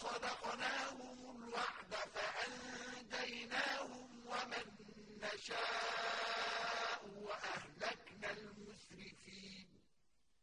صدقناهم الْوَعْدَ فَأَنجَيْنَاهُمْ وَمَن نَّشَاءُ وَأَهْلَكْنَا الْمُسْرِفِينَ.